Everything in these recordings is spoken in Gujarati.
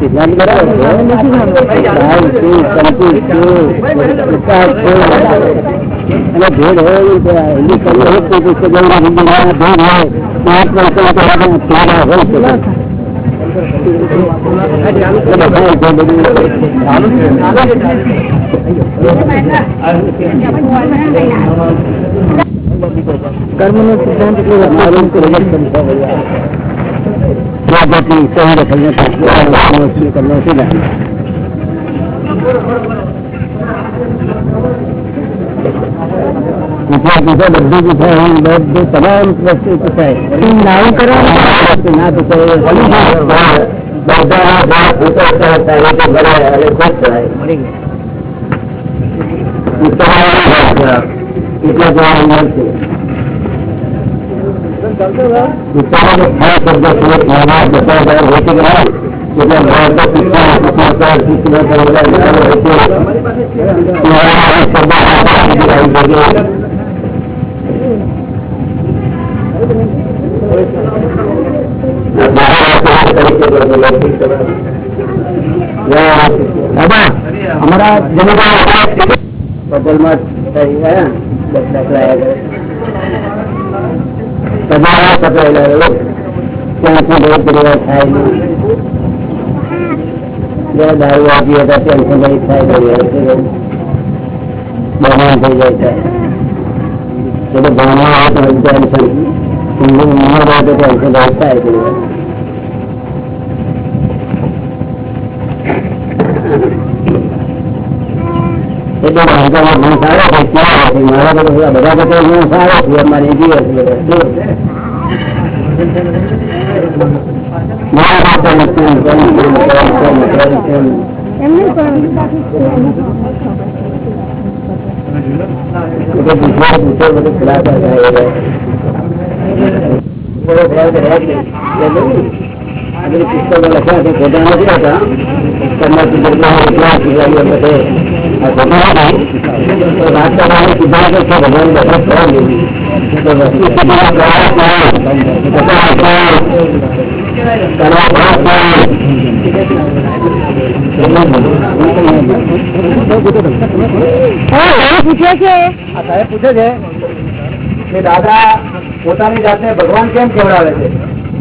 સિદ્ધાંત બરાબર છે ભાવ છે, સંકુલ છે, વિકાસ અને ભેદ હોય નહીં તો આ હિન્દુસ્તાનમાં પુસ્તક એવું નથી કે આ ભેદ હોય મહાત્મા તો આ તો આપણે થોડા હોય છે. તો બધા છે બધું. કર્મનો સિદ્ધાંત એટલે પ્રવર્તન છે બધા. જાગૃતિ સંરક્ષણ કરનો સિદ્ધાંત પૂછ્યા પૂછ્યા બધું પૂછાય એમ બધું તમામ વસ્તુ પૂછાય નાવું કરવાનું? ના પૂછાય એટલા જવાબ મળશે વિચારો ખાસ શબ્દ છે એના બધા હજાર હોતી ગયા એટલે ભારત શિક્ષણ શિક્ષણ શિક્ષણ કરવા વિચારો હોય છે એવા શબ્દો આવી શકે દાદા અમારા જમીન દારૂ આપી હતા ત્યાંથી બહુ થાય નહીં થઈ જાય છે. એટલે ભણવા આવે તો ટેન્શન ટેન્શન થાય એટલે વાંધામાં ઘણો સારો છે ક્યાં છે મારા બધા બધા કરતા ઘણો સારો છે અમારે બધા બધું આ બધી પુસ્તકો લખ્યા છે ખોટા નથી હતા તમને બધે આ ખોટા નથી તો વાત કરવાની સિદ્ધાંત છે ભગવાન બધા ફળ લીધી તો વસ્તુ સિદ્ધાંત કરવા પણ બધા પણ કરવા પણ પૂછે છે આ સાહેબ પૂછે છે કે દાદા પોતાની જાતને ભગવાન કેમ કેવડાવે છે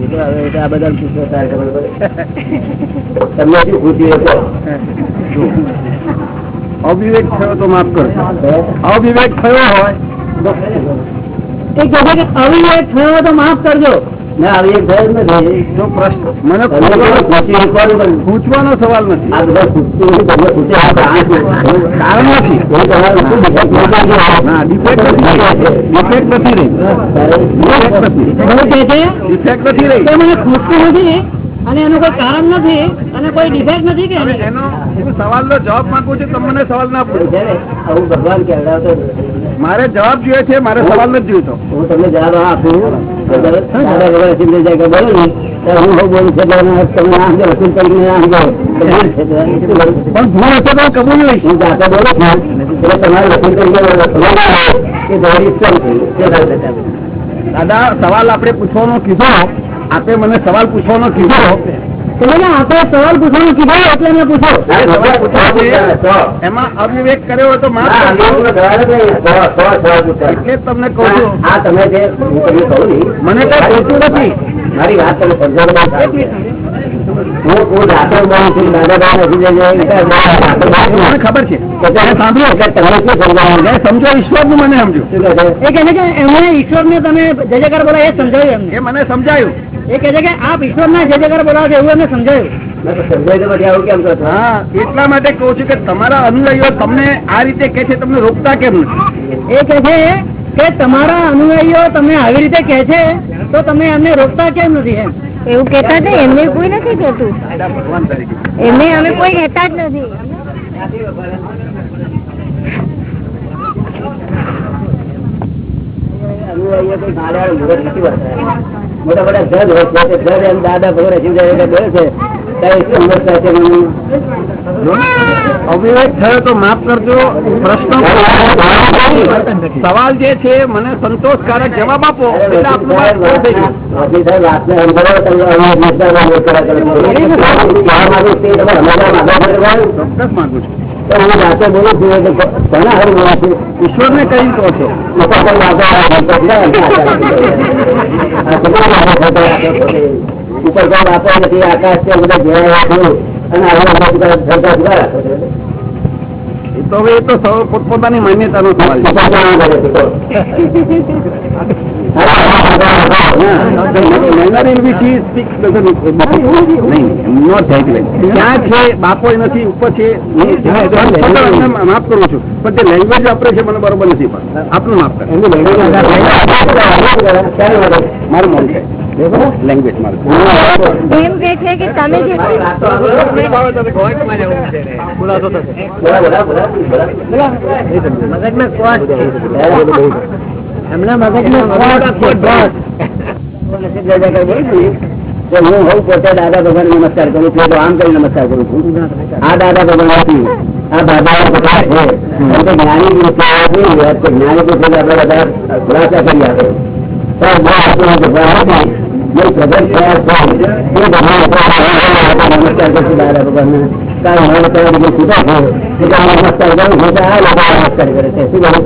હવે આ બધા પૂછો તારે ખબર પડે. તમને શું ખુશી હતો અવિવેક થયો તો માફ કરશો અવિવેક થયો હોય એ કહે છે કે અવિવેક થયો તો માફ કરજો. પૂછવાનો સવાલ નથી? કારણ નથી. ના અને એનું કોઈ કારણ નથી અને કોઈ ડિફેક્ટ નથી કે એનો? હું સવાલનો જવાબ માંગુ છું તમને સવાલ ના પૂછું. આવું ભગવાન કહેવડાવતો મારે જવાબ જોઈએ છે મારે સવાલ નથી જોઈતો. હું તમને જવાબ આપું ને ના ના ના. દાદા સવાલ આપડે પૂછવાનો કીધો. આપે મને સવાલ પૂછવાનો કીધો. તમે આપણે સવાલ પૂછવાનું કીધો એટલે મેં પૂછ્યો. આ સવાલ પૂછ્યો છે, સો. એમાં અવિવેક કર્યો તો હા. એટલે તમને કહું છું. આ તમે જે હું ને, મને કઈ પૂછ્યું નથી. મારી વાત તમે સમજો તો બહુ સારું છે. હું હું ડાક્ટર બનું છું દાદા દાદા નથી જઈએ એટલે ડાક્ટર બનું છું. મને ખબર છે. એટલે સાંભળ્યું શું સમજાવવાનું સમજો ઈશ્વરનું મને સમજો. શું કહે છે? એ કે એમણે ઈશ્વરને તમે જય જયકાર બોલા એ સમજાવ્યું એ મને સમજાયું. એ કે છે કે આપ ઈશ્વરના જે જગ્યા બોલાવો છો એવું એમને સમજાયું. મેં તો સમજાય તો પછી આવું કેમ કહો છો? હા. એટલા માટે કહું છું કે તમારા અનુયાયીઓ તમને આ રીતે કે છે તમને રોકતા કેમ નથી? એ કે છે કે તમારા અનુયાયીઓ તમને આવી રીતે કે છે તો તમે એમને રોકતા કેમ નથી એમ? એવું કેતા હતા એમને કોઈ નથી કેતું એમને અમે કોઈ કેતા જ નથી. મોટા મોટા જજ હોય છે. જજ એમ દાદા ભગવાન શિવ જાય એટલે બોલે છે. ત્યારે શું ઉંમર થાય છે મને? અવિવેક થયો તો માફ કરજો. પ્રશ્ન સવાલ જે છે મને સંતોષકારક જવાબ આપો. એટલે? ચોક્કસ માંગુ છું. તો હું જાતે બોલું છું એટલે કોના હારું છે? ઈશ્વર ને કઈ કહો છો. ઉપર કોઈ વાતો નથી આકાશ છે બધા જોયા છું. અને આવા છે. એ તો હવે એ તો પોતપોતાની માન્યતાનો સવાલ છે. માફ કરું છું પણ તે લેંગ્વેજ વાપરે છે મને બરોબર નથી પણ આપનું માફ કરે લેંગ્વેજ મારું એમ કે છે કે તમે જે. મગજમાં કોટ છે? એમના મગજમાં કોટ છે કોટ નસીબ દાદા કઈ બોલું છું ને, તો હું હોઉં પોતે દાદા ભગવાન નમસ્કાર કરું છું તો આમ કરી નમસ્કાર કરું છું આ દાદા ભગવાન નથી આ દાદા ભગવાન છે કારણ કે જ્ઞાની પુરુષ નહીં હોય તો જ્ઞાની પુરુષ આપણે બધા ખુલાસા કરી આપે તો જો આપણો ભગવાન નથી જે પ્રગટ થયા છે તે ભગવાન આપણે નમસ્કાર કરશું દાદા ભગવાનને કારણ મારે ત્યાં બધું છૂટા છે એટલે આ નમસ્કાર કરું છું તો આ લોકો નમસ્કાર કરે છે શું કરું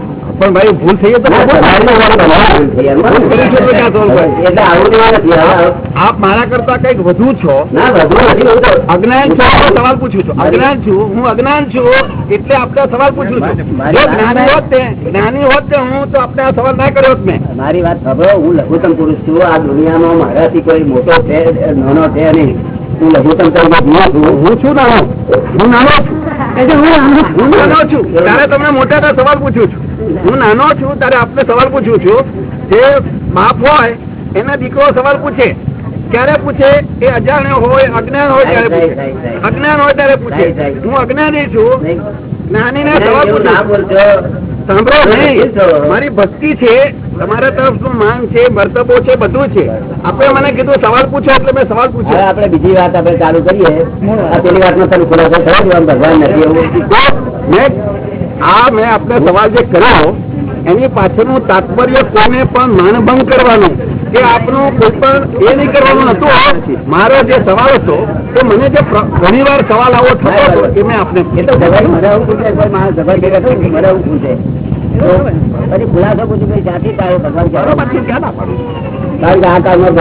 પણ ભાઈ ભૂલ થઈ તો આપ મારા કરતા કંઈક વધુ છો. અજ્ઞાન છું સવાલ પૂછું છું. અજ્ઞાન છું હું અજ્ઞાન છું એટલે આપને સવાલ પૂછું છું. જ્ઞાની હોત જ્ઞાની હોત હું તો આપણે આ સવાલ ના કર્યો મેં. મારી વાત ખબર હું લઘુત્તમ પુરુષ છું આ દુનિયામાં મારાથી કોઈ મોટો છે નાનો છે નહીં. હું લઘુત્તમ તરીકે છું. હું છું નાનો. હું નાનો છું. હું નાનો છું. ત્યારે તમને મોટા સવાલ પૂછું છું. હું નાનો છું ત્યારે આપને સવાલ પૂછું છું જે બાપ હોય એના દીકરો સવાલ પૂછે. ક્યારે પૂછે? એ અજાણ્યો હોય અજ્ઞાન હોય ત્યારે પૂછે. અજ્ઞાન હોય ત્યારે પૂછે. હું અજ્ઞાની છું. જ્ઞાની ને ના સાંભળો. નહીં મારી ભક્તિ છે તમારા તરફનું માન છે વર્તબો છે બધું છે. આપણે મને કીધું સવાલ પૂછો એટલે મેં સવાલ પૂછ્યો. આપણે બીજી વાત આપણે ચાલુ કરીએ. આ પેલી વાતનો તમે ખુલાસો થયો ભગવાન નથી એવું? મેં આ મેં આપણે સવાલ જે કર્યો એની પાછળનું તાત્પર્ય કોઈને પણ માનભંગ કરવાનું કે આપનું કોઈ પણ એ નહીં કરવાનું હતું મારો જે સવાલ હતો એ મને જે ઘણી વાર સવાલ આવો થતો હતો એ મેં આપને ભગવાન પૂછે જાતિ કારણ કે આ કાળમાં.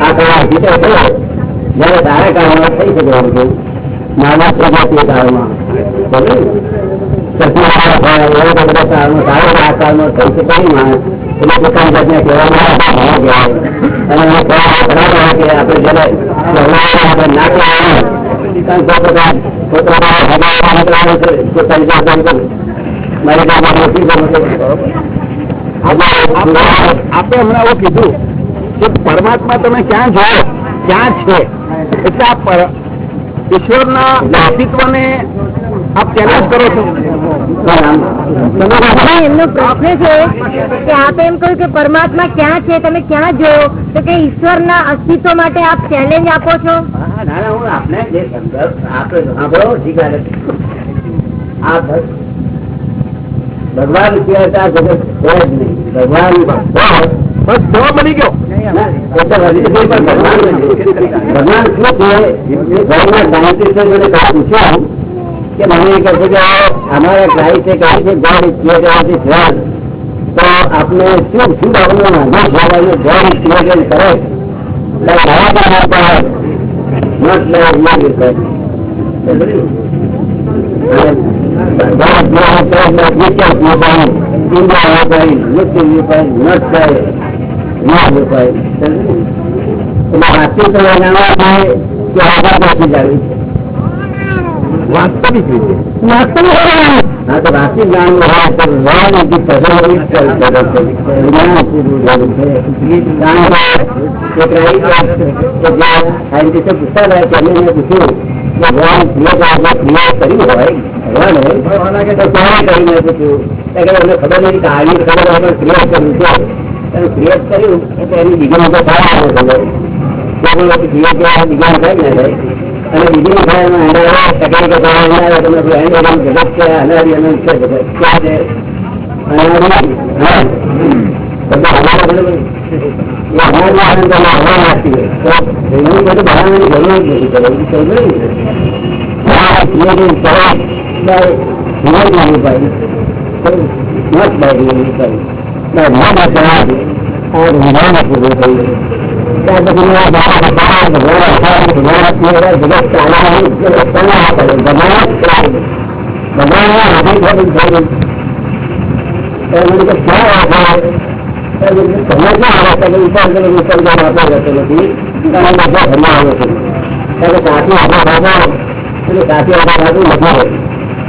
આ કાળ જયારે તારા કાળમાં થઈ શકે માનવ પ્રજાતિ કાળમાં? સત્યનારાયણ હમણાં એવું કીધું કે પરમાત્મા તમે ક્યાં જોયો ક્યાં છે? એટલે આ ઈશ્વરના અસ્તિત્વને આપ ચેલેન્જ કરો છો. એમનો પ્રશ્ન છે કે આપ એમ કહ્યું કે પરમાત્મા ક્યાં છે તમે ક્યાં જોયો તો કે ઈશ્વરના અસ્તિત્વ માટે આપ ચેલેન્જ આપો છો? ના, ના, ભગવાન ભગવાન બસ બની ગયો. ના, ભગવાન શું છે? ભગવાન સાયન્ટિસ્ટ પૂછ્યું કે મને એ કહે છે કે અમારા ક્રાઇસ્ટે કહે છે God is created as his word. તો આપને શું શું આપણને વાંધો છે અને God is created correct. Like our God, not like your God. God created correct like Christian viewpoint, India viewpoint, Muslim viewpoint, not like your viewpoint. એટલે વાતચીત તો જાણવા છે કે આગળ નથી જાણવી છે વાસ્તવિક રીતે હા તો રાશિ જ્ઞાન હોય તો જ્ઞાન નથી પસંદગી જ કરી શકે છે. જ્ઞાન પૂરું જરૂર છે. કારણ કે એક રાઈ કે જે સાયન્ટિસ્ટે પૂછતા હતા કે એમને મેં પૂછ્યું કે ભગવાન ક્રિયા આપણે ક્રિયા કરી હોય ભગવાને તો ક્યારે કરીને પૂછ્યું તો કે એમને ખબર નથી કે આવી ખબર હોય પણ ક્રિયા કર્યું છે અને ક્રિયા કર્યું એટલે એની બીજી તો થાય આવે ખબર કોઈ વખત ક્રિયા ક્રિયા બીજા થાય ને થાય અને બીજી એમાં એના ટેકનિકલ પ્રમાણે આવે તમે એન્ડ એનું જગત છે. અનાદિ અનંત છે? જગત ક્યાં છે. અનાદિ હા. બધા હવાના બરાબર એ અનાદિ આનંદ અને હવા નાખતી હોય. તો એનું બધું બનાવવાની જરૂર જ નથી. કરે એવું સમજો ને હા ધીરે ધીરે કરે બાય નોટ બાય ઉપાય બાય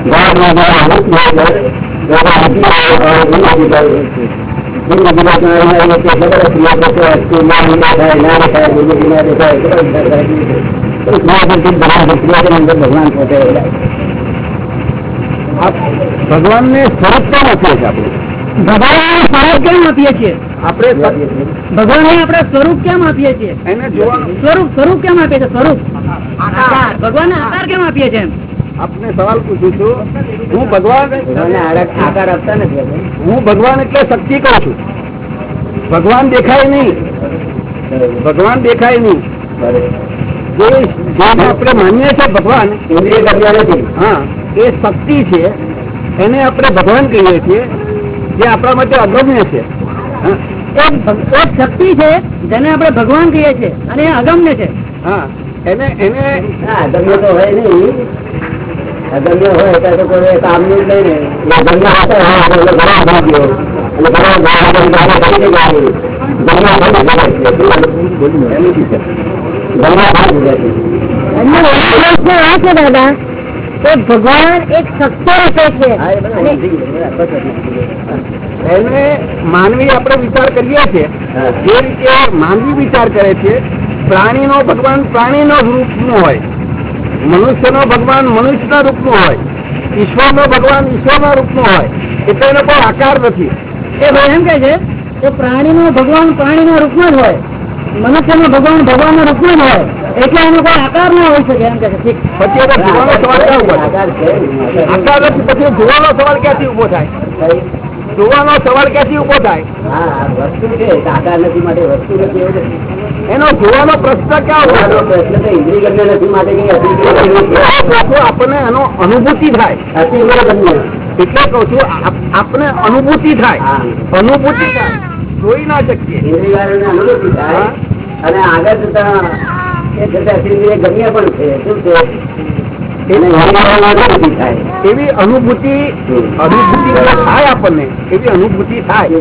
ના ના ત્યાર પછી કે ક્યાં આવે છે નથી આવે એ ગુજરાતમાં ખબર સ્કૂલમાં ના ના ના દેખાય ભગવાન ભગવાન પોતે ભગવાન ને સ્વરૂપ કેમ આપીએ છીએ આપણે. ભગવાન સ્વરૂપ કેમ આપીએ છીએ? આપણે ભગવાન ને આપણે સ્વરૂપ કેમ આપીએ છીએ? એને જોવાનું સ્વરૂપ સ્વરૂપ કેમ આપીએ છીએ? સ્વરૂપ. ભગવાનને આકાર કેમ આપીએ છીએ એમ? આપને સવાલ પૂછું છું હું ભગવાન આકાર આપતા નથી હું ભગવાન એટલે શક્તિ કહું છું. ભગવાન દેખાય નહીં. ભગવાન દેખાય નહીં. આપણે માનીએ છીએ ભગવાન નથી. હા એ શક્તિ છે એને આપણે ભગવાન કહીએ છીએ જે આપણા માટે અગમ્ય છે. એક શક્તિ છે જેને આપણે ભગવાન કહીએ છીએ અને એ અગમ્ય છે. હા એને એને અગમ્ય તો હોય નહીં. અગમ્ય હોય ત્યારે કોઈ કામનું જ નહીં ને. અગમ્ય હતો હા, એટલે ઘણા થઈ ગયો અને ઘણા ઘણા થઈ ગયા છે. દાદા. કે ભગવાન એક સત્ય રૂપે છે. એને માનવી આપણે વિચાર કરીએ છીએ જે રીતે માનવી વિચાર કરે છે પ્રાણીનો ભગવાન પ્રાણીનો નું હોય. મનુષ્યનો ભગવાન મનુષ્યના રૂપનો હોય. ઈશ્વરનો ભગવાન ઈશ્વરના રૂપનો હોય. એટલે એનો કોઈ આકાર નથી. એ ભાઈ એમ કે છે કે પ્રાણીનો ભગવાન પ્રાણીના રૂપમાં જ હોય. મનુષ્યનો ભગવાન ભગવાનના રૂપમાં જ હોય. એટલે એનો કોઈ આકાર ના હોઈ શકે એમ કે છે. પછી એનો સવાલ ક્યાં ઊભો થાય? આકાર નથી પછી જોવાનો સવાલ ક્યાંથી ઊભો થાય? જોવાનો સવાલ ક્યાંથી ઊભો થાય? એનો જોવાનો પ્રશ્ન ક્યાં ગમ્ય આપણને એનો અનુભૂતિ થાય. એટલે કઉ છું આપને અનુભૂતિ થાય. અનુભૂતિ થાય. જોઈ ના શકીએ. અનુભૂતિ થાય. અને આગળ જતા એ જતા અતિક્રિય પણ છે. શું છે? એને અનુભૂતિ થાય. એવી અનુભૂતિ અનુભૂતિ થાય આપણને એવી અનુભૂતિ થાય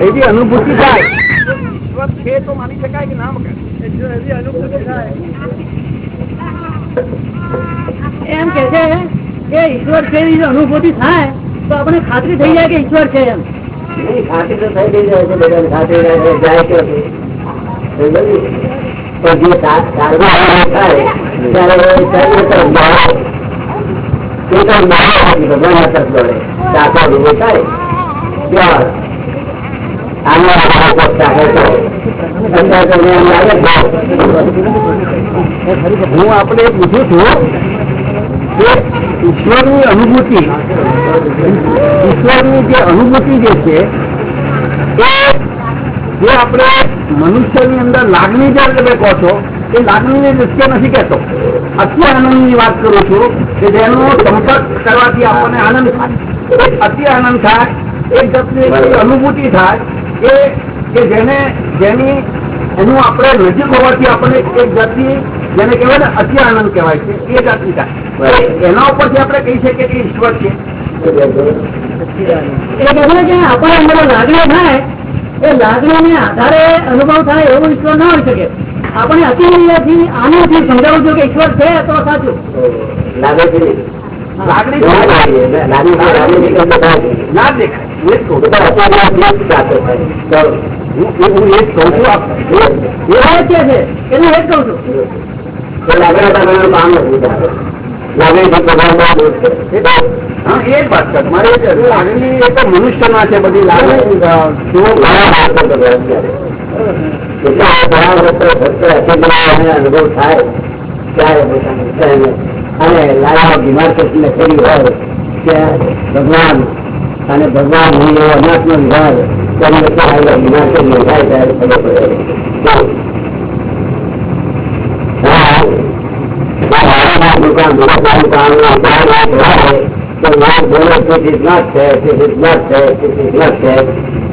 એવી અનુભૂતિ થાય છે તો માની શકાય કે ના એવી અનુભૂતિ થાય એમ કે છે કે ઈશ્વર છે એવી અનુભૂતિ થાય તો આપણે ખાતરી થઈ જાય કે ઈશ્વર છે એમ ખાતરી તો થઈ ગઈ જાય છે બધાને ખાતરી જાય ને? પણ જે સારવાર થાય ત્યારે એ તો એમ લાગે છે, હું આપણે પૂછું છું. કે ઈશ્વરની અનુભૂતિ. ઈશ્વરની જે અનુભૂતિ જે છે એ જે આપણે મનુષ્યની અંદર લાગણી જ્યારે તમે કહો છો એ લાગણીની દૃષ્ટિએ નથી કહેતો. અતિ આનંદની વાત કરું છું કે જેનો સંપર્ક કરવાથી આપણને આનંદ થાય. અતિ આનંદ થાય એક જાતની અનુભૂતિ થાય કે જેને, જેની, એનું આપણે નજીક હોવાથી આપણને એક જાતની, જેને કહેવાય ને અતિ આનંદ કહેવાય છે, એ જાતની થાય. એના ઉપરથી આપણે કહી શકીએ કે ઈશ્વર છે. એ કહે છે કે આપણા લાગણીઓ થાય, એ લાગણીને આધારે અનુભવ થાય એવું ઈશ્વર ના હોઈ શકે. આપણે અતિથી આનાથી સમજાવું છું કે ઈશ્વર છે તો સાચું લાગે છે મનુષ્યમાં લાગે. છે. બધા અત્યારના ભગવાન અને ભગવાન હું એવો અનાથનો વિભાગ મારામાં દુકાન છે પ્રભાવનો આ છે બધા બધા છે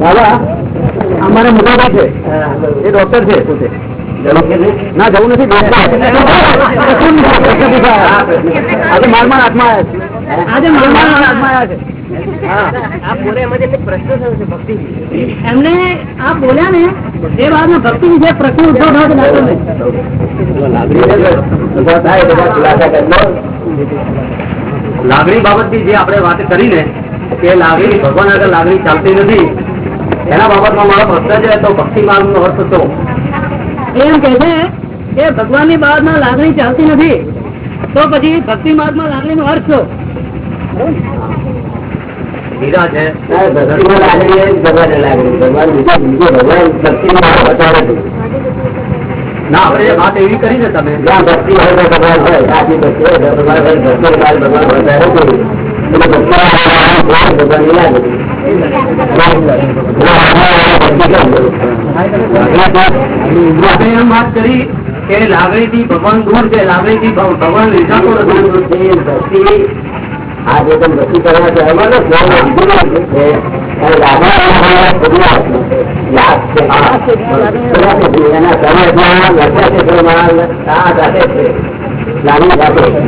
દાદા અમારે મોટા છે એ ડોક્ટર છે પોતે ના જવું નથી આજે મારમાં હાથમાં આવ્યા આજે છે એમને આ બોલ્યા ને એ બાદમાં ભક્તિ વિશે પ્રશ્ન ઉદ્ભવ થયો લાગણી બાબત લાગણી જે આપણે વાત કરી ને કે લાગણી ભગવાન આગળ લાગણી ચાલતી નથી એના બાબતમાં મારો પ્રશ્ન છે તો ભક્તિ માર્ગ નો અર્થ તો એમ કે છે કે ભગવાનની બાબતમાં લાગણી ચાલતી નથી તો પછી ભક્તિ લાગણી નો અર્થ શું? હીરા છે ભક્તિમાં લાગણી એ જ ભગવાનને લાગણી ભગવાન બીજો બીજો ભગવાન ભક્તિમાં બતાવે છે ના આપણે એ વાત એવી કરી ને તમે જ્યાં ભક્તિ હોય તો ભગવાન હોય સાચી ભક્તિ હોય તો ભગવાન હોય ભક્તિ બાદ ભગવાન વધારે છે એટલે ભક્તિમાં ભગવાનની લાગણી આપણે એમ વાત કરી કે લાગણી થી ભગવાન દૂર છે લાગણી થી ભગવાન રીઝાતો નથી ભક્તિ આ જે તમે ભક્તિ કરવા છે એમાં તો સ્વયં વિધિમાં છે. અને લાગણી ખુદનો લાભ છે. એના શરીરમાં લખ્યા છે પ્રમાણ આ સાથે છે. લાગણી સાથે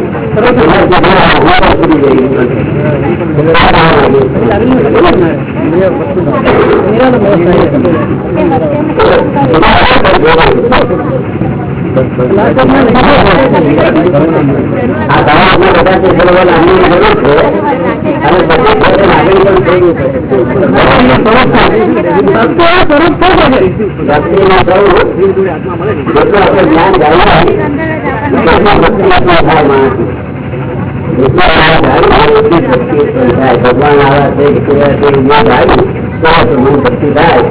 ભગવાન આવે છે તો તો ભક્તિ થાય.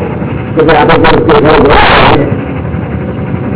કે આપણે કોઈ કેસર ગયા હોય,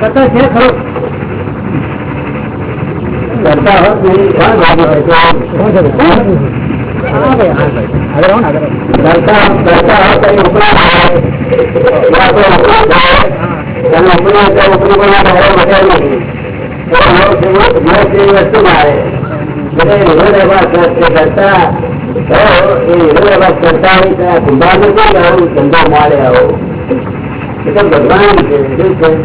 કરતા છે ખરો કરતા હોત નહીં કોણ ભાગી હોય તો હા ભાઈ, હા ભાઈ. આગળ આવો ને, આગળ કરતા કરતા હોત તો ઉપરા આવે. યા તો ઉપરા થાય. અને ઉપરા તો ઉપરી પર ધારો વધે નહીં. તો મોક્ષ મોક્ષ- મોક્ષ એવી વસ્તુ ના બધા વિરોધાભાસ છે કરતા તો એ વિરોધાભાસ કરતા હોય તો આ કુંભાર આવું ધંધો મળે આવો. એ ભગવાન છે બધા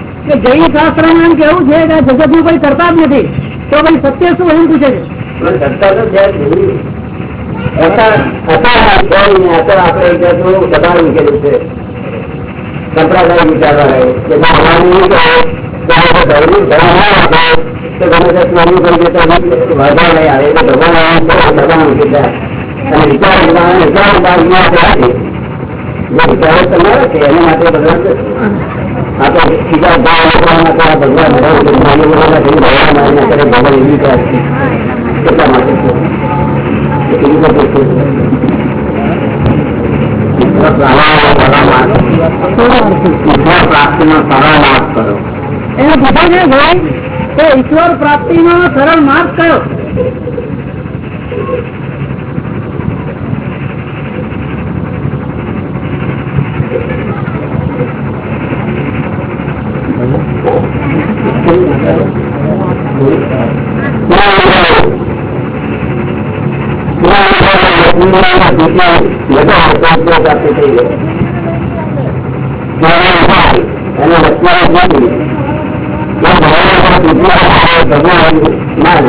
કે જૈન શાસ્ત્ર એમ કેવું છે કે આ જગત નું કોઈ કરતા જ નથી તો ભાઈ સત્ય શું એમ પૂછે છે પણ કરતા તો છે જ નહીં. હતા હતા કોઈ નહીં. આ તો આપણે એક જાતનું દબાણ મૂકેલું છે સંપ્રદાય વિચારવા કે ના અમારું નહીં કહે તો આપણે ધર્મ ધર્મ ના આપે તો ગમે તે સ્નાન કરી દેતા વાંધો નહીં આવે એટલે ભગવાન આવે તો દબાણ મૂકી દે અને વિચાર વિચાર બાજુમાં આપણે આપીએ. જે વિચારો તમારા છે એના માટે ભગવાન છે. આ તો સીધા ભાવ માટે આ ભગવાન રીતે છે. ઈશ્વર પ્રાપ્તિનો સરળ માર્ગ. ઈશ્વર પ્રાપ્તિનો સરળ માર્ગ કરો એને પૂછે છે ભાઈ કે ઈશ્વર પ્રાપ્તિ નો સરળ માર્ગ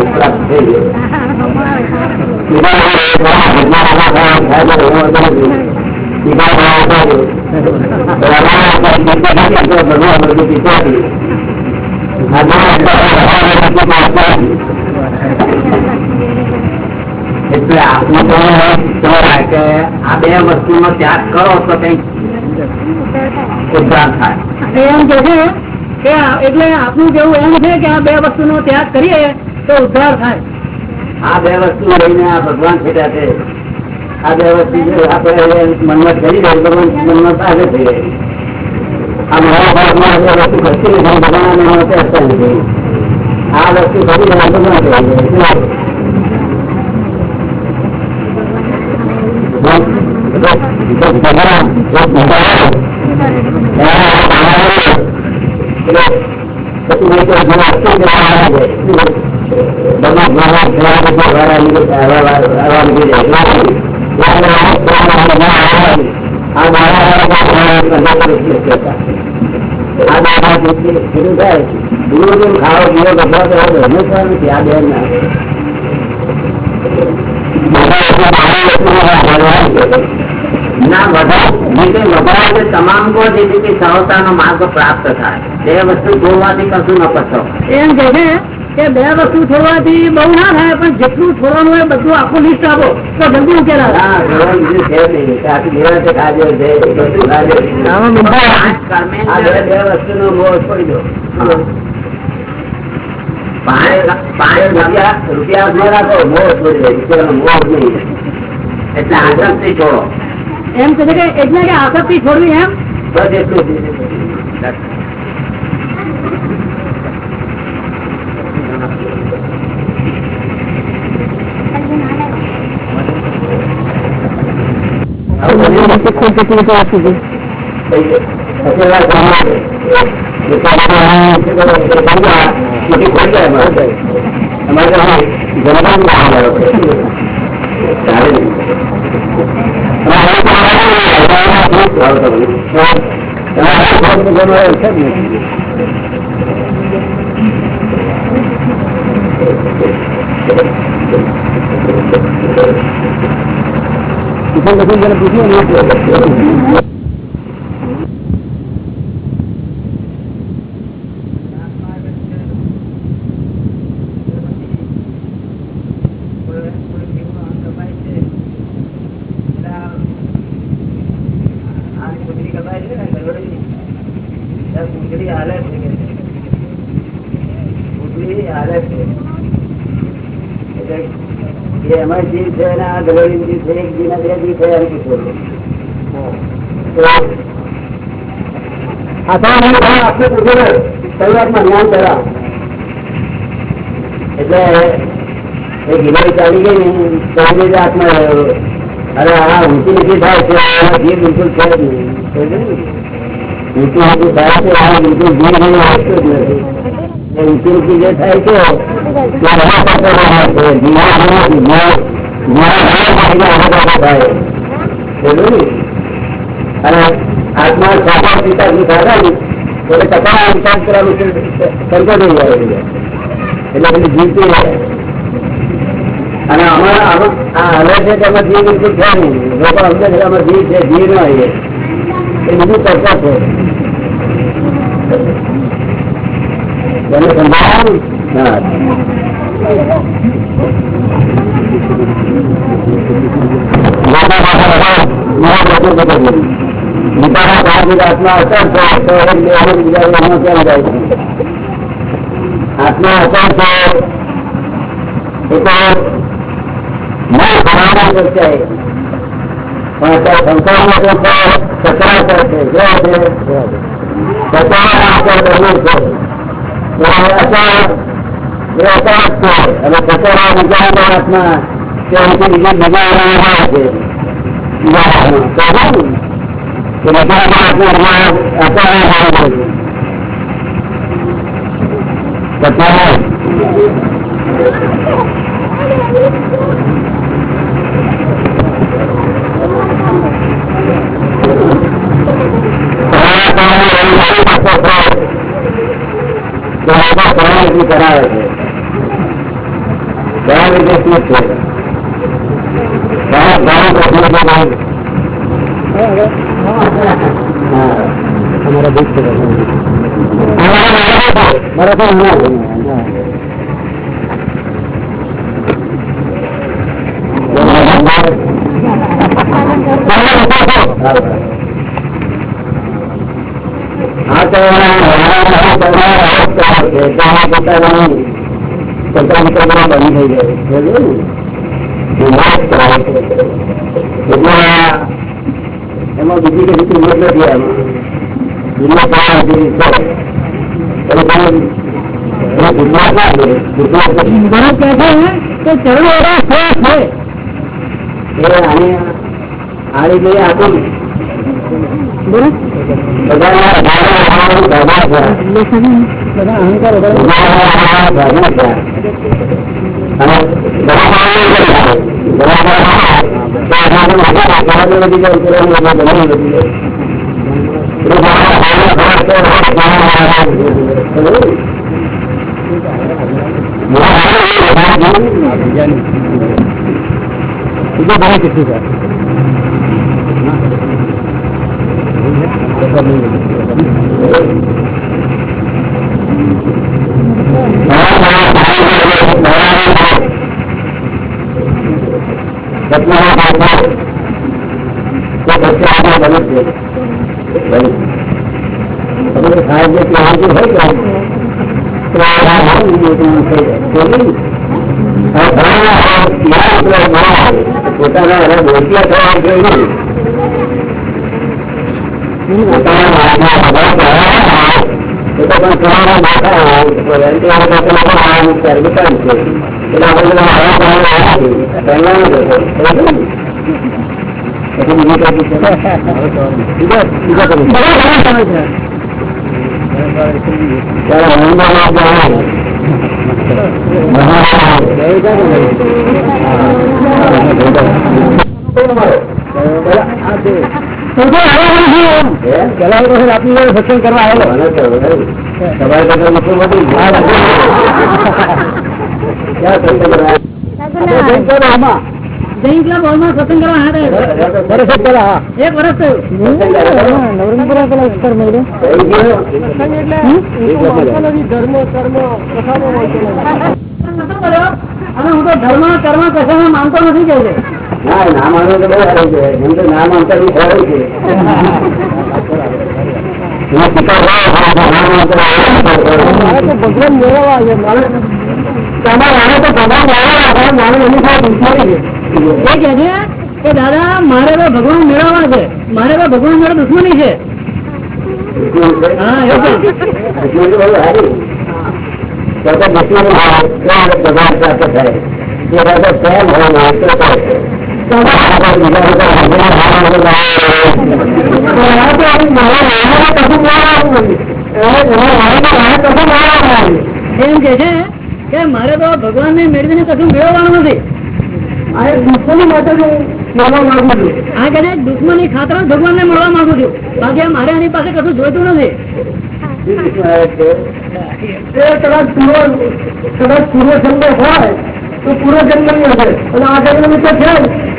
કયો એટલે આપનું તો કહેવાય કે આ બે વસ્તુનો ત્યાગ કરો તો કંઈક ઉદ્ધાર થાય. એમ કે છે કે આ- એટલે આપનું કેવું એમ છે કે આ બે વસ્તુ નો ત્યાગ કરીએ તો ઉદ્ધાર થાય. આ બે વસ્તુ લઈને આ ભગવાન છેટા છે. આ બે વસ્તુ જો આપણે મનમાં કરી દઈએ ભગવાન મનમાં પાસે થઈ ગઈ આ મહાભારતમાં આ બે વસ્તુ ઘટતી નથી ભગવાન મનમાં પહેરતા નથી આ વસ્તુ કરી દે ભગવાન ગઈ છે તમામ કો જેથી કે સહવતાનો માર્ગ પ્રાપ્ત થાય. બે વસ્તુ જોવાથી કશું ન પચો એમ કે કે બે વસ્તુ છોડવાથી બહુ ના થાય પણ જેટલું છોડવાનું હોય બધું આખું લિસ્ટ આપો. તો જલ્દી ઉકેલ બે મોહ છોડી દો. પાંચ રૂપિયા રૂપિયા ન રાખો મોહ છોડી દો. મોહ નહીં. એટલે આસક્તિ છોડો એમ કહે કે એકને કે આસક્તિ છોડવી એમ બસ એટલું हमारे जनता में જેને પૂછ્યું એમાં જીવ છે થયા એટલે ચાલી ગઈ ને તો અરે આ ઊંચી નીચી થાય બિલકુલ છે. જ નહીં સમજ્યું ને? ઊંચી નીચી થાય છે આ બિલકુલ જીવ નહીં જ નથી એ જે થાય છે તે એના સાથે રહે છે જીવા જેવું જીવા- જીવા જેવું એના સાથે થાય સમજ્યું ને? અને ખાધા એટલે કથા વિચાર કરવાનું છે સંકોચ થઈ એટલે એટલે પેલી રહે અને અમારા આ હવે છે તેમાં જીવ બિલકુલ છે નહીં લોકો સમજે છે આમાં જીવ છે, જીવ એ બીજું ચર્ચા છે. હા. ગીતાના આત્મા અસર છે તો એક બીજા દેહમાં કેમ જાય આત્મા અસર છે એ તો ના ભણાવવા પડશે પણ વિચારના આત્મા તે અહીંથી બીજી બીજા છે બીજા? કે અચાર આવે છે કરાવે છે કયા રીતે હા તો બની થઈ જાય એમાં બીજી કઈ કિંમત નથી આમાં કિંમત આ બધી છે એટલે તમે એ કિંમત ના દે કિંમત નથી. ભરત કહે છે કે ચરણો એવા શ્રેષ્ઠ છે એ આને આની લઈ આપું બરાબર બધાના ભાવના ભાવના ભાવના છે. બધા અહંકાર. બીજો ભાવ કેટલું છે પોતાના રોટલા થવા જોઈએ આપની જોડે કરવા આવેલો. તમારે તો મુખ્ય મોટી ક્યાં સત્સંગ કરવા જૈન ક્લબ હોલમાં જૈન સત્સંગ કરવા વર્ષ જ એક વર્ષ થયું. નવરંગપુરા પેલા વિસ્તાર મળ્યો. ધર્મ કર્મ અને હું તો ધર્મ કર્મ કશામાં માનતો નથી કે છે ના છે મારે દાદા મારે તો ભગવાન મેળવવા છે મારે તો ભગવાન મારો દુશ્મની છે હા, દુશ્મની મારે તો ભગવાન ને મેળવીને કશું મેળવવાનું નથી. આ કે દુશ્મનની ખાતર ભગવાન ને મળવા માંગુ છું. બાકી મારે આની પાસે કશું જોઈતું નથી. કદાચ પૂર્વ કદાચ પૂર્વ જન્મ હોય, તો પૂર્વ જન્મની હશે. અને આ જન્મ તો છે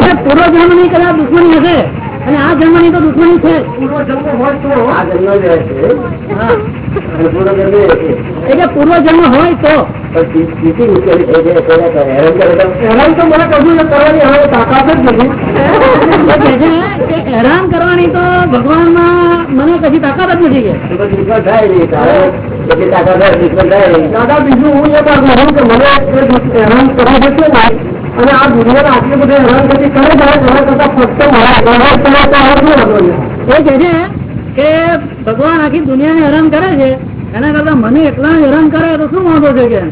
જ પૂર્વ જન્મની કદાચ દુશ્મની હશે. અને આ જન્મની તો દુશ્મની છે. એટલે પૂર્વ જન્મ હોય તો. હેરાન કરવાની તો ભગવાનમાં મને કશું કરવાની તાકાત જ નથી. છે તાકાત બીજું હું એ વાત કે મને હેરાન કરવું ને અને આ દુનિયાના આટલી બધી હેરાન કરતી કરે છે એના કરતા ફક્ત એ કહે છે કે ભગવાન આખી દુનિયાને હેરાન કરે છે એના કરતા મને એટલા હેરાન કરે તો શું વાંધો છે કે?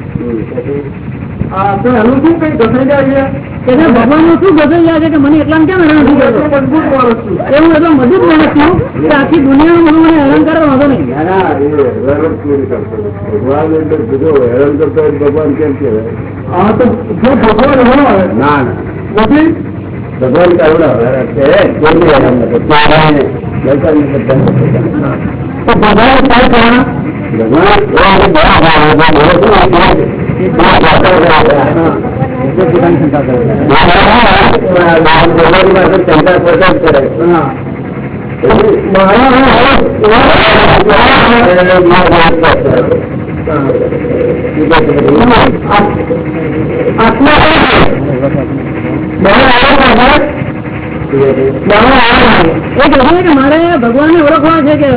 ભગવાનનું શું ગઝલ જાય છે? કે મને એટલા કેમ હેરાન થઈ ગયો? મજબૂત માણસ છું. એવું એટલો મજબૂત માણસ છું કે આખી દુનિયામાં મને હેરાન કરવા વાંધો નહીં. ભગવાન એટલે બીજો હેરાન કરતો ભગવાન કેમ કહેવાય? હા તો ભગવાન હોય ના ના. પછી ભગવાન કરુણા કોઈ હેરાન નથી. ભગવાન ભગવાન. એ આજે બહાર આવે છે, બોલે છે ને, ત્યાં જ- ત્યાં જાતો રહે છે. બહાર ભગવાનની પાસે ચિંતા પોતે જ કરે મારે ભગવાન ને ઓળખવા છે કે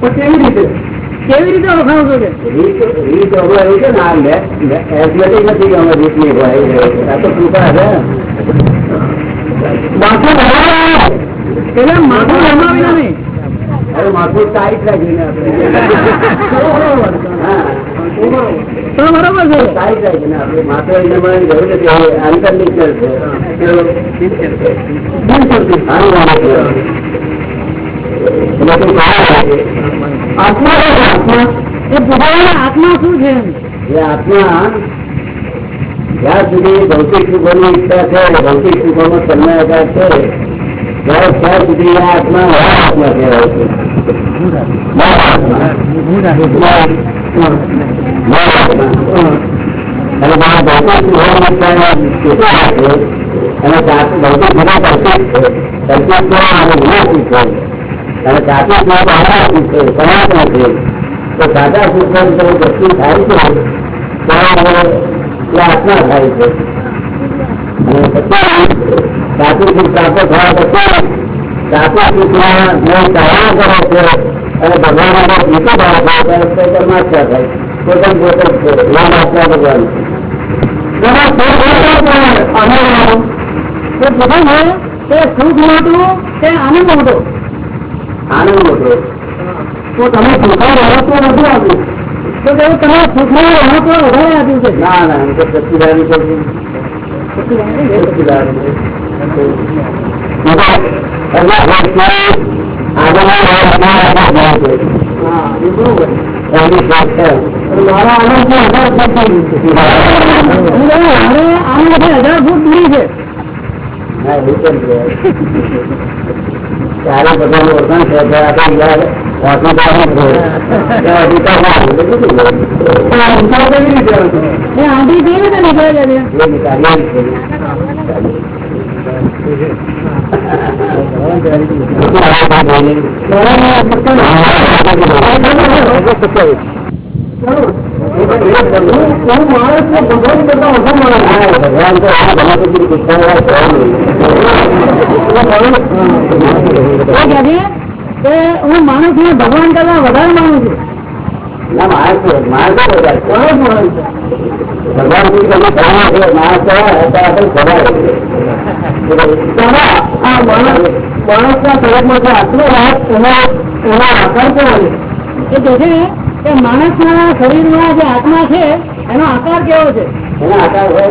તો કેવી રીતે કેવી રીતે ઓળખાવું છું માથું નમાવી એટલે માથું નમાવી નહીં. માથું ટાઈટ રાખીને આપણે. હા તો બરોબર છે? ટાઈટ રાખીને આપણે. માથું એને મળવાની જરૂર નથી. છે. આનું તું આત્મા છે આત્મા. એ આત્મા શું છે એ આત્મા જ્યાં સુધી ભૌતિક સુખોની ઈચ્છા છે ભૌતિક સુખોનો તન્મયતા છે ત્યારે ત્યાં સુધી આ આત્મા આત્મા કહેવાય છે. અને ભૌતિક સુખોની ઈચ્છા કેટલા છે અને સાચું ભૌતિક અને સાચું સુખ અનાશી છે સનાતન છે તો સાચા સુખની જો વસ્તુ થાય છે? ત્યારે એ આત્મા થાય છે. અને પછી સાચું સુખ પ્રાપ્ત થવા પછી સાચા સુખમાં જે ચાલના કરે છે અને ભગવાન જીતો ભાવ થાય ત્યારે તે પરમાત્મા થાય પોતે પોતે છે. નામ આત્મા ભગવાન છે છે કે સુખ મોટું કે આનંદ મોટો આનંદ મોટો તો તમે સુખા મહત્વ નથી આપ્યું તો કે તમે સુખનું મહત્વ વધારે આપ્યું છે ના ના એમ તો થી હજાર ફૂટ દૂરી છે? ત્યારે બધાનું ઓળખાણ છે ત્યારે આપણે ભગવાન કરતા વધુ માણસ હા, કહે છે ભગવાન કરતા વધારે માનું છું માણસના કેવો છે શરીરમાં જે આત્મા છે એનો આકાર કેવો છે એનો આકાર હોય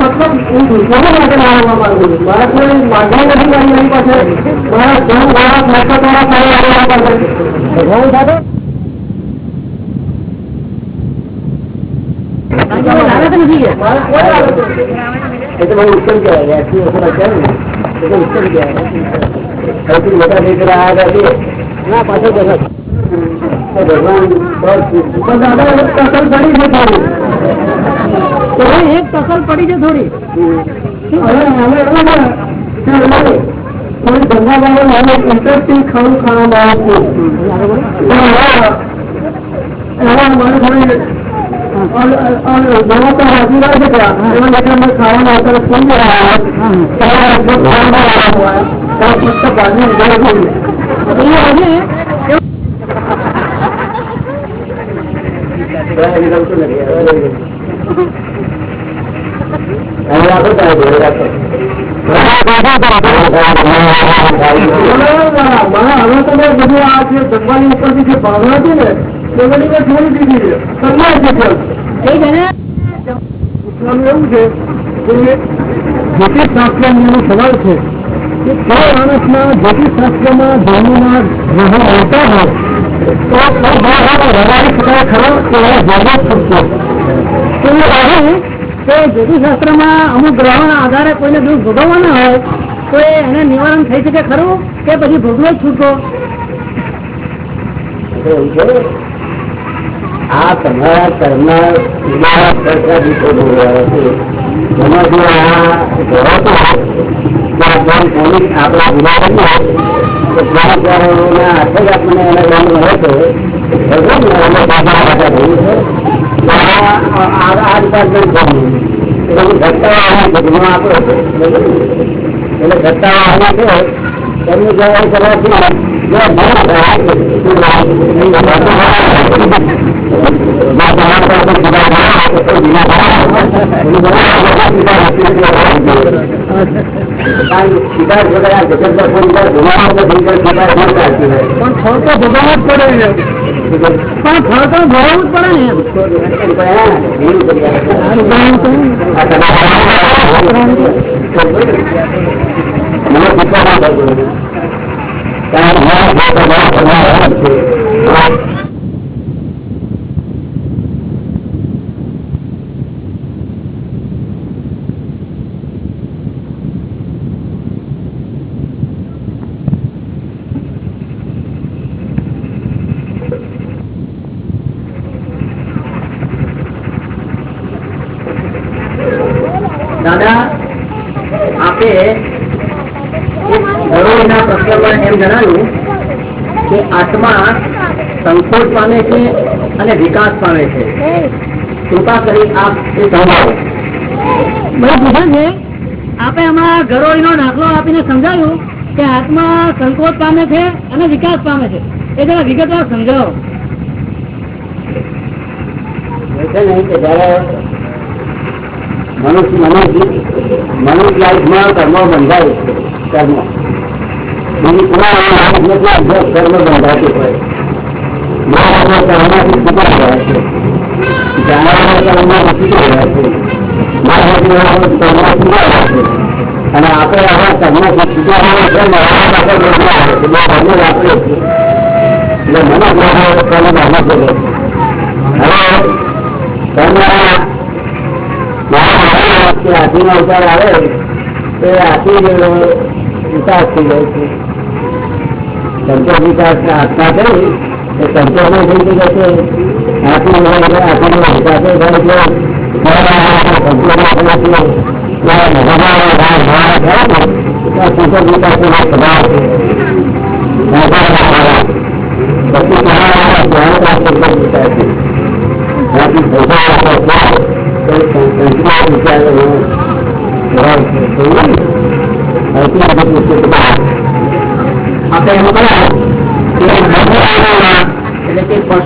મતલબ હું શેના માટે લાવવા માંગુ છું મારા કોઈ નથી મારી મારી પાસે મારા ધન મારા પૈસા દ્વારા સારા મારા પાસે ભગવાન ઉત્તમ કહેવાય ઉત્તમ કહેવાય સૌથી મોટા દીકરા ના પાછળ તો ભગવાન બસ પણ દાદા એક કસર પડી છે થોડી તો એક તસલ પડી છે થોડી હવે અમે એવું ને કે અમે કોઈ ધંધા બાબત અમે ઇન્ટરેસ્ટિંગ ખાવું ખાવામાં આવે છે એમાં મારે થોડી નવા તો હાજરી રહે છે ત્યાં એમાં એટલે અમે ખાવાનું અત્યારે ફોન કરાવ્યા ત્યારે લગભગ ખાવાનું આવવાનું હોય ત્યારે ફક્ત ભાજી ઘરે જોઈએ એ આજે એની ગમતું નથી હવે તમે બધું છે ને એ બધી મેં એવું કે કે કોઈ માણસના જ્યોતિષ શાસ્ત્રમાં ધર્મમાં ગ્રહો આવતા હોય તો રવાડી શકાય ખરો કે જરૂર થશે તો કે જ્યોતિષશાસ્ત્રમાં અમુક ગ્રહોના આધારે કોઈને દુઃખ ભોગવવાના હોય, તો એને નિવારણ થઈ શકે ખરું કે પછી ભોગવે જ છૂટકો? આ તમારા કર્મ આપણે જ આપણને એના નામ મળે છે બરોબર આ એ બધું ઘટતા છે જો પડે પણ ફળ તો ભરવું જ પડે ને એમ દાદા આપે ઘરોના પ્રશ્નમાં એમ જણાવ્યું કે આત્મા સંકોચ પામે છે અને વિકાસ પામે છે. કૃપા કરી આપ એ સમજાવો મને પૂછે છે આપે આમાં ઘરોળીનો દાખલો આપીને સમજાવ્યું કે આત્મા સંકોચ પામે છે અને વિકાસ પામે છે. એ જરા વિગતવાર સમજાવો. મનુષ્ય મનુષ્ય મનુષ્ય લાઈફમાં કર્મ બંધાય છે. કર્મ. જો કર્મ બંધાતું હોય. છે અને આપણે આવા છૂટા રહ્યા છે ને આવા તો એ હાથી વિકાસ થઈ જાય છે સંતોષ વિકાસ હાથમાં થઈ સંતોષ થઈ અહીંથી બધું પુસ્તક આપણે એમ કહ્યું કે માનવોમાં એટલે કે કે માનવ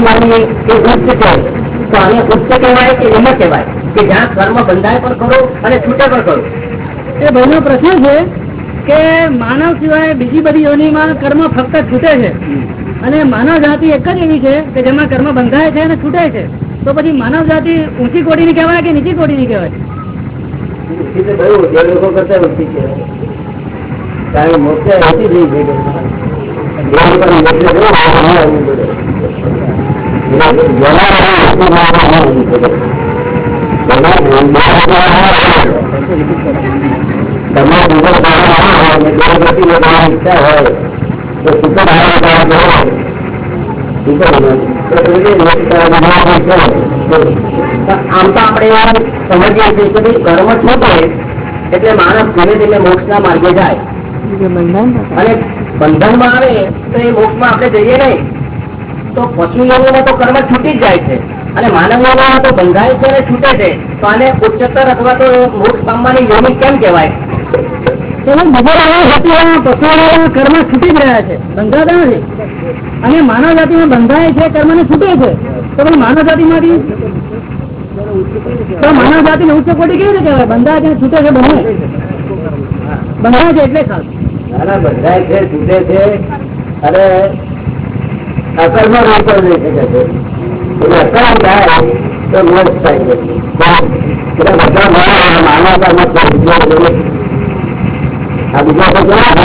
માનવી એ ઉચ્ચ છે તો આને ઉચ્ચ કહેવાય કે નિમ્ન કહેવાય કે જ્યાં કર્મ બંધાય પણ કરો અને છૂટે પણ કરો એ ભાઈનો પ્રશ્ન છે કે માનવ સિવાય બીજી બધી યોનિમાં કર્મ ફક્ત છૂટે છે. અને માનવ જાતિ એક જ એવી છે કે જેમાં કર્મ બંધાય છે અને છૂટે છે. તો પછી માનવ જાતિ ઊંચી કોટીની કહેવાય કે નીચી કોટીની કહેવાય? કે બે વ્યક્તિ ને રીતે તમારા આમ તો આપણે સમજીએ છીએ કે કર્મ છૂટે એટલે માણસ ધીમે ધીમે મોક્ષના માર્ગે જાય અને બંધનમાં આવે તો એ મોક્ષમાં આપણે જઈએ નહીં? તો પશુ યોગોમાં તો કર્મ છૂટી જ જાય છે. અને માનવ યોગોમાં તો બંધાય છે અને છૂટે છે. તો આને ઉચ્ચતર અથવા તો મોક્ષ પામવાની યોગી કેમ કહેવાય? એમાં બીજા જાતિઓમાં પશુઓના કર્મ છૂટી જ રહ્યા છે, બંધાતા નથી. અને માનવ જાતિમાં બંધાય છે કર્મ ને છૂટે છે. તો પણ માનવ જાતિમાંથી તો માનવ જાતિ ને ઉચ્ચ કોટી કેવી રીતે કહેવાય? બંધાય છે, છૂટે છે બંને બંધાય છે એટલે ખાસ. બંધાય છે, છૂટે છે. અને અકર્મ રૂપ પર રહી શકે છે. અસર થાય તો મોક્ષ થાય છે. બધા માનવ કર્મ છે બીજો બધો નહીં.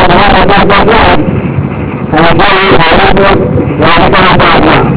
આ બીજા તો કેવા? આ નવા